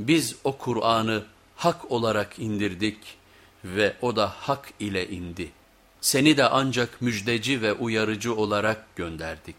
Biz o Kur'an'ı hak olarak indirdik ve o da hak ile indi. Seni de ancak müjdeci ve uyarıcı olarak gönderdik.